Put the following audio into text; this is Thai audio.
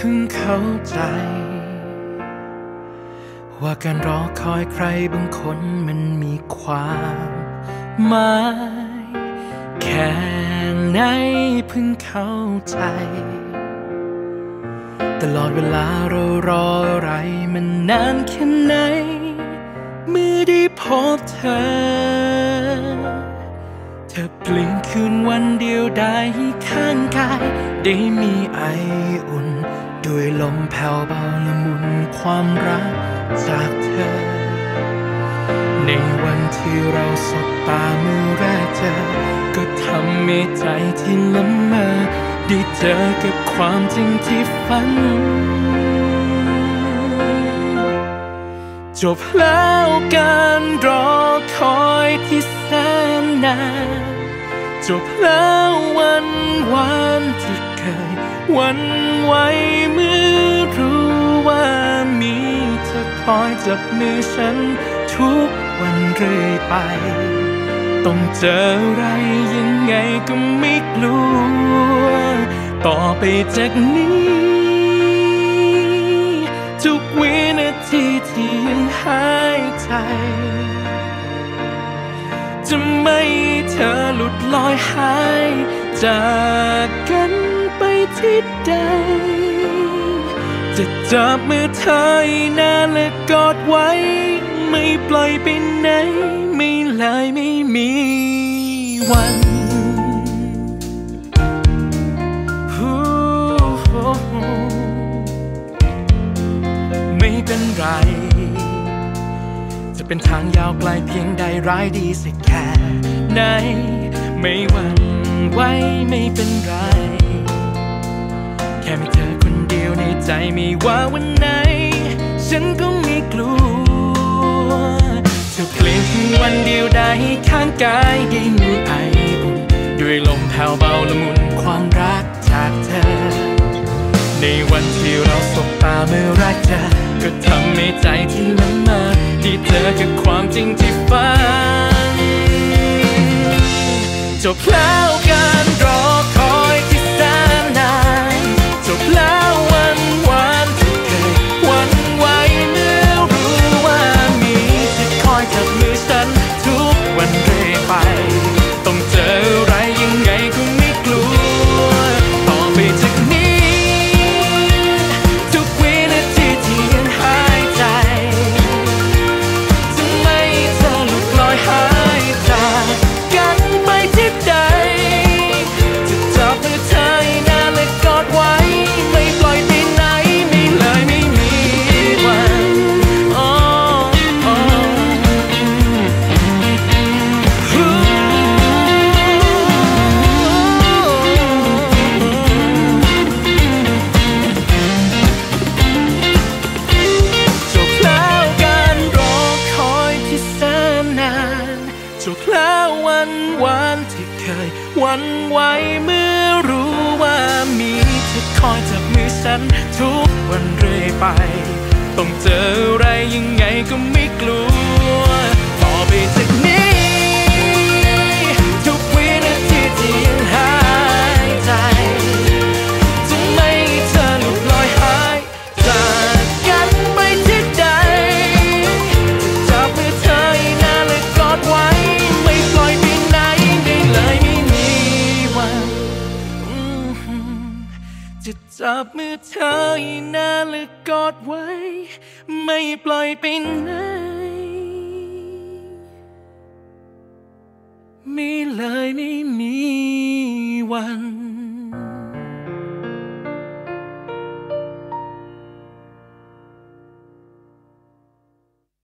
เพิ่งเข้าใจ ว่าการรอคอยใครบางคนมันมีความหมายแค่ไหนเพิ่งเข้าใจ ตลอดเวลาเรารออะไรมันนานแค่ไหนเมื่อได้พบเธอเธอเปลี่ยนคืนวันเดียวได้ข้างกาย ได้มีไออุ่น ด้วยลมแผ่วเบาละมุนความรักจากเธอ ในวันที่เราสบตาเมื่อแรกเจอ ก็ทำให้ใจที่ละเมอได้เจอกับความจริงที่ฝัน จบแล้วการรอคอยที่แสนนาน จบแล้ววันวานที่ ยหวันไหวเมื่อรู้ว่ามีเธอคอยจับมือฉันทุกวันเรื่อยไป ต้องเจออะไรยังไงก็ไม่กลัว ต่อไปจากนี้ ทุกวินาทีที่ยังหายใจจะไม่เธอหลุดลอยหายจากกัน ที่ใด จะจับมือเธอให้นานและกอดไว้ ไม่ปล่อยไปไหน ไม่เลยไม่มีวันไม่เป็นไร จะเป็นทางยาวไกลเพียงใดร้ายดีสักแค่ไหน ไม่หวั่นไหวไม่เป็นไร ค่มีเธอคนเดียวในใจไม่ว่าวันไหน ฉันก็ไม่กลัวเธอเปลี่ยนคืนวันเดียวได้ข้างกายได้มีไออุ่นด้วยลมแผ่วเบาละมุนความรักจากเธอ ในวันที่เราสบตาเมื่อแรกเจอก็ทำให้ใจที่ละเมอที่เจอกับความจริงที่ฝันจบแล้ว หวันไหวเมื่อรู้ว่ามีเธอคอยจับมือฉันทุกวันเรื่อยไป ต้องเจออะไรยังไงก็ไม่กลัว ต่อไปจากนี้ จับมือเธอให้นานและกอดไว้ ไม่ปล่อยไปไหนไม่เลยไม่ม